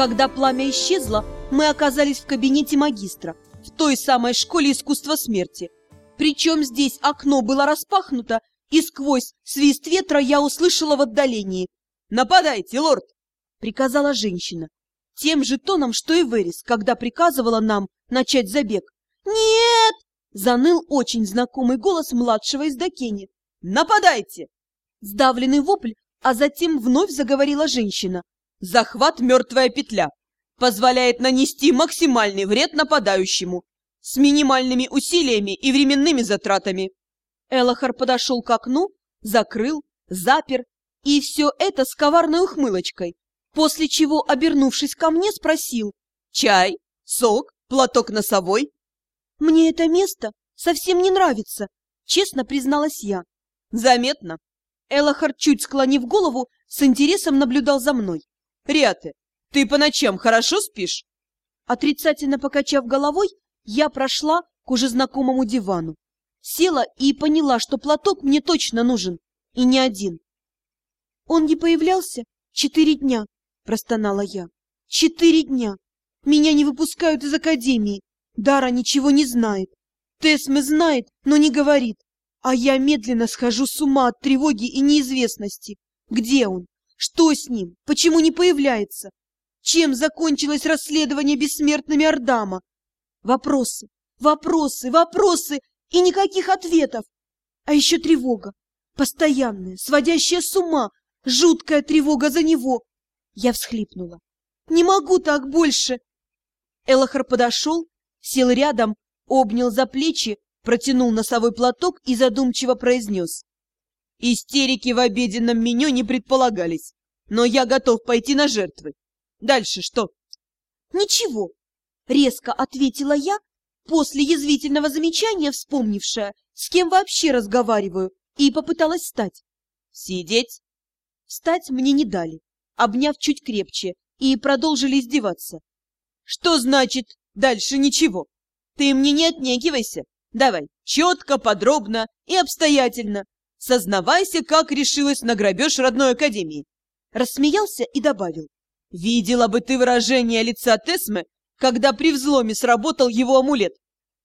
Когда пламя исчезло, мы оказались в кабинете магистра, в той самой школе искусства смерти. Причем здесь окно было распахнуто, и сквозь свист ветра я услышала в отдалении. «Нападайте, лорд!» — приказала женщина. Тем же тоном, что и Верис, когда приказывала нам начать забег. «Нет!» — заныл очень знакомый голос младшего из Дакени. «Нападайте!» Сдавленный вопль, а затем вновь заговорила женщина. «Захват мертвая петля позволяет нанести максимальный вред нападающему с минимальными усилиями и временными затратами». Элохар подошел к окну, закрыл, запер, и все это с коварной ухмылочкой, после чего, обернувшись ко мне, спросил «Чай? Сок? Платок носовой?» «Мне это место совсем не нравится», — честно призналась я. «Заметно». Элохар, чуть склонив голову, с интересом наблюдал за мной. «Риате, ты по ночам хорошо спишь?» Отрицательно покачав головой, я прошла к уже знакомому дивану. Села и поняла, что платок мне точно нужен, и не один. Он не появлялся четыре дня, простонала я. Четыре дня! Меня не выпускают из академии. Дара ничего не знает. Тесме знает, но не говорит. А я медленно схожу с ума от тревоги и неизвестности. Где он? Что с ним? Почему не появляется? Чем закончилось расследование бессмертными Ордама? Вопросы, вопросы, вопросы и никаких ответов. А еще тревога. Постоянная, сводящая с ума, жуткая тревога за него. Я всхлипнула. Не могу так больше. Элохар подошел, сел рядом, обнял за плечи, протянул носовой платок и задумчиво произнес. Истерики в обеденном меню не предполагались, но я готов пойти на жертвы. Дальше что? Ничего, резко ответила я, после язвительного замечания вспомнившая, с кем вообще разговариваю, и попыталась встать. Сидеть? Встать мне не дали, обняв чуть крепче, и продолжили издеваться. Что значит «дальше ничего»? Ты мне не отнекивайся. Давай, четко, подробно и обстоятельно. Сознавайся, как решилась на грабеж родной академии. Рассмеялся и добавил. Видела бы ты выражение лица Тесмы, когда при взломе сработал его амулет.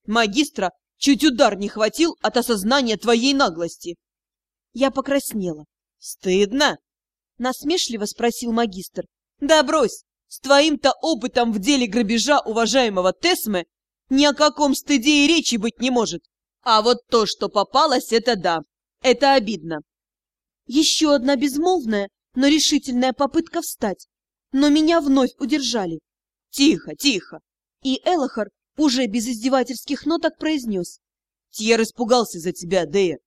Магистра чуть удар не хватил от осознания твоей наглости. Я покраснела. Стыдно? Насмешливо спросил магистр. Да брось, с твоим-то опытом в деле грабежа уважаемого Тесмы ни о каком стыде и речи быть не может. А вот то, что попалось, это да, это обидно. Еще одна безмолвная, но решительная попытка встать но меня вновь удержали. «Тихо, тихо!» И Элохар уже без издевательских ноток произнес. «Тьер испугался за тебя, Дея.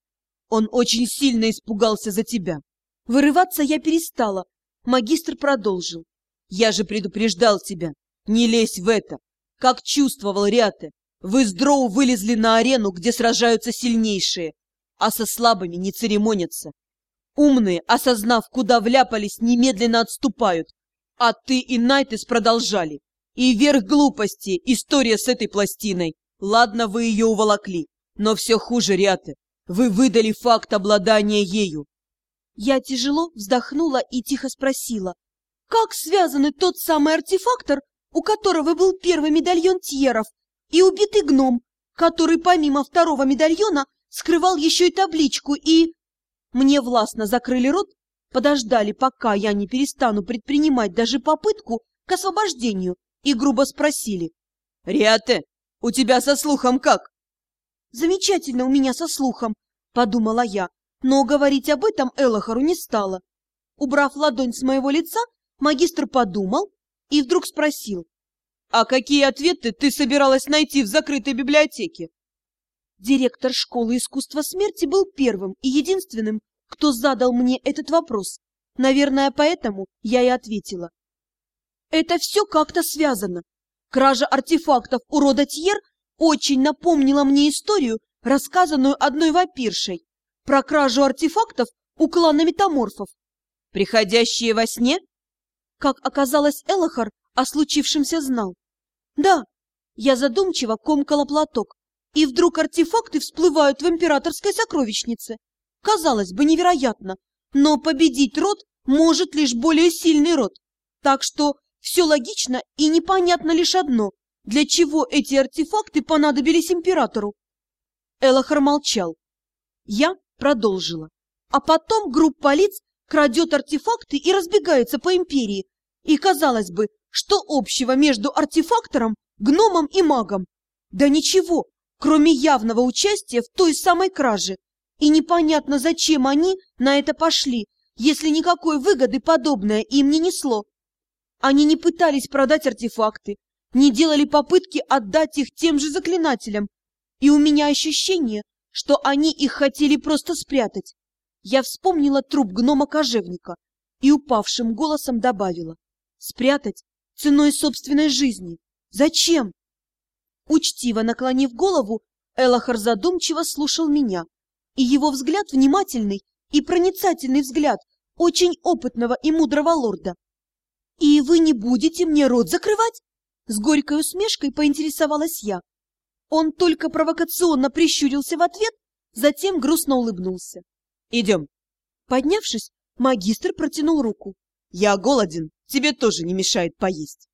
Он очень сильно испугался за тебя». Вырываться я перестала. Магистр продолжил. «Я же предупреждал тебя. Не лезь в это. Как чувствовал Ряте, вы с Дроу вылезли на арену, где сражаются сильнейшие, а со слабыми не церемонятся. Умные, осознав, куда вляпались, немедленно отступают, а ты и Найтес продолжали. И верх глупости история с этой пластиной. Ладно, вы ее уволокли, но все хуже, Ряты. Вы выдали факт обладания ею. Я тяжело вздохнула и тихо спросила. Как связаны тот самый артефактор, у которого был первый медальон Тьеров, и убитый гном, который помимо второго медальона скрывал еще и табличку и... Мне властно закрыли рот подождали, пока я не перестану предпринимать даже попытку к освобождению, и грубо спросили. — Риате, у тебя со слухом как? — Замечательно у меня со слухом, — подумала я, но говорить об этом Элохору не стала. Убрав ладонь с моего лица, магистр подумал и вдруг спросил. — А какие ответы ты собиралась найти в закрытой библиотеке? Директор школы искусства смерти был первым и единственным, кто задал мне этот вопрос. Наверное, поэтому я и ответила. Это все как-то связано. Кража артефактов у рода Тьер очень напомнила мне историю, рассказанную одной вампиршей, про кражу артефактов у клана метаморфов. Приходящие во сне? Как оказалось, Элохар о случившемся знал. Да, я задумчиво комкала платок, и вдруг артефакты всплывают в императорской сокровищнице. Казалось бы, невероятно, но победить род может лишь более сильный род. Так что Все логично и непонятно лишь одно. Для чего эти артефакты понадобились императору? Элохар молчал. Я продолжила. А потом группа лиц крадет артефакты и разбегается по империи. И, казалось бы, что общего между артефактором, гномом и магом? Да ничего, кроме явного участия в той самой краже. И непонятно, зачем они на это пошли, если никакой выгоды подобное им не несло. Они не пытались продать артефакты, не делали попытки отдать их тем же заклинателям. И у меня ощущение, что они их хотели просто спрятать. Я вспомнила труп гнома-кожевника и упавшим голосом добавила. Спрятать ценой собственной жизни. Зачем? Учтиво наклонив голову, Элохар задумчиво слушал меня, и его взгляд внимательный и проницательный взгляд очень опытного и мудрого лорда. «И вы не будете мне рот закрывать?» С горькой усмешкой поинтересовалась я. Он только провокационно прищурился в ответ, затем грустно улыбнулся. «Идем». Поднявшись, магистр протянул руку. «Я голоден, тебе тоже не мешает поесть».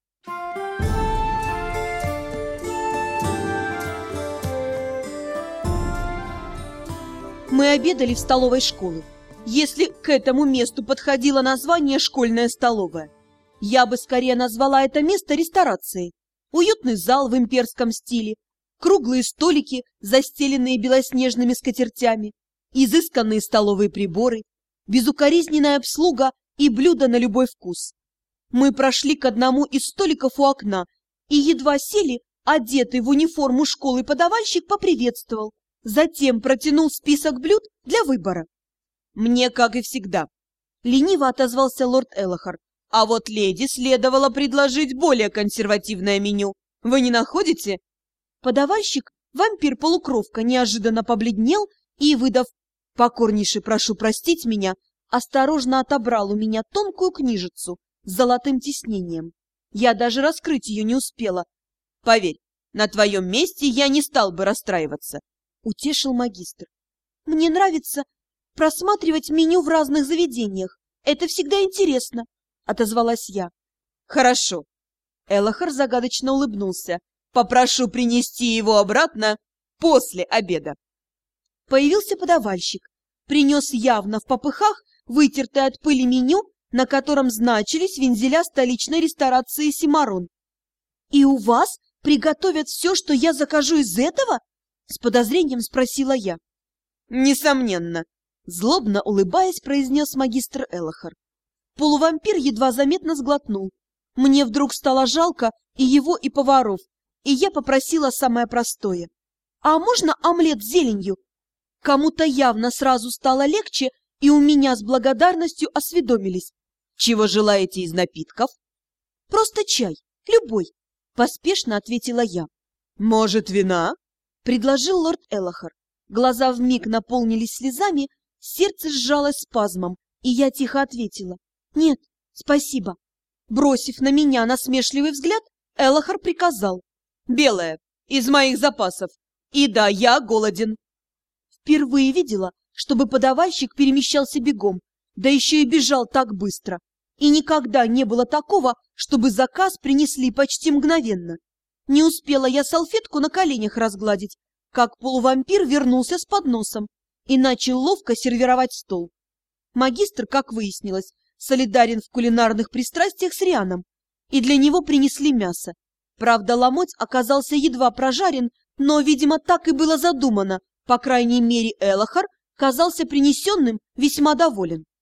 Мы обедали в столовой школы, если к этому месту подходило название «школьная столовая». Я бы скорее назвала это место ресторацией. Уютный зал в имперском стиле, круглые столики, застеленные белоснежными скатертями, изысканные столовые приборы, безукоризненная обслуга и блюда на любой вкус. Мы прошли к одному из столиков у окна и едва сели, одетый в униформу школы подавальщик поприветствовал, затем протянул список блюд для выбора. «Мне, как и всегда», — лениво отозвался лорд Элохар, «а вот леди следовало предложить более консервативное меню. Вы не находите?» Подавальщик, вампир-полукровка, неожиданно побледнел и, выдав «покорнейше прошу простить меня», осторожно отобрал у меня тонкую книжицу с золотым тиснением. Я даже раскрыть ее не успела. Поверь, на твоем месте я не стал бы расстраиваться, — утешил магистр. Мне нравится просматривать меню в разных заведениях. Это всегда интересно, — отозвалась я. Хорошо. Элохар загадочно улыбнулся. Попрошу принести его обратно после обеда. Появился подавальщик. Принес явно в попыхах вытертое от пыли меню, на котором значились вензеля столичной ресторации «Симарон». «И у вас приготовят все, что я закажу из этого?» С подозрением спросила я. «Несомненно», — злобно улыбаясь, произнес магистр Элохар. Полувампир едва заметно сглотнул. Мне вдруг стало жалко и его, и поваров, и я попросила самое простое. «А можно омлет с зеленью?» Кому-то явно сразу стало легче, и у меня с благодарностью осведомились. «Чего желаете из напитков?» «Просто чай, любой», — поспешно ответила я. «Может, вина?» — предложил лорд Элохар. Глаза вмиг наполнились слезами, сердце сжалось спазмом, и я тихо ответила. «Нет, спасибо». Бросив на меня насмешливый взгляд, Элохар приказал. Белая, из моих запасов. И да, я голоден. Впервые видела, чтобы подавальщик перемещался бегом, да еще и бежал так быстро. И никогда не было такого, чтобы заказ принесли почти мгновенно. Не успела я салфетку на коленях разгладить, как полувампир вернулся с подносом и начал ловко сервировать стол. Магистр, как выяснилось, солидарен в кулинарных пристрастиях с Рианом, и для него принесли мясо. Правда, ломоть оказался едва прожарен, но, видимо, так и было задумано. По крайней мере, Элохар казался принесенным весьма доволен.